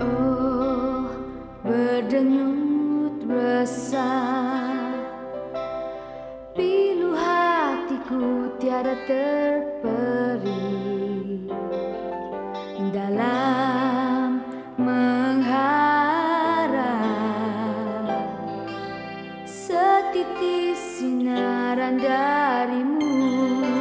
Oh berdenyut besar. Pilu hatiku tiada terperi Dalam mengharap Setitik sinaran darimu.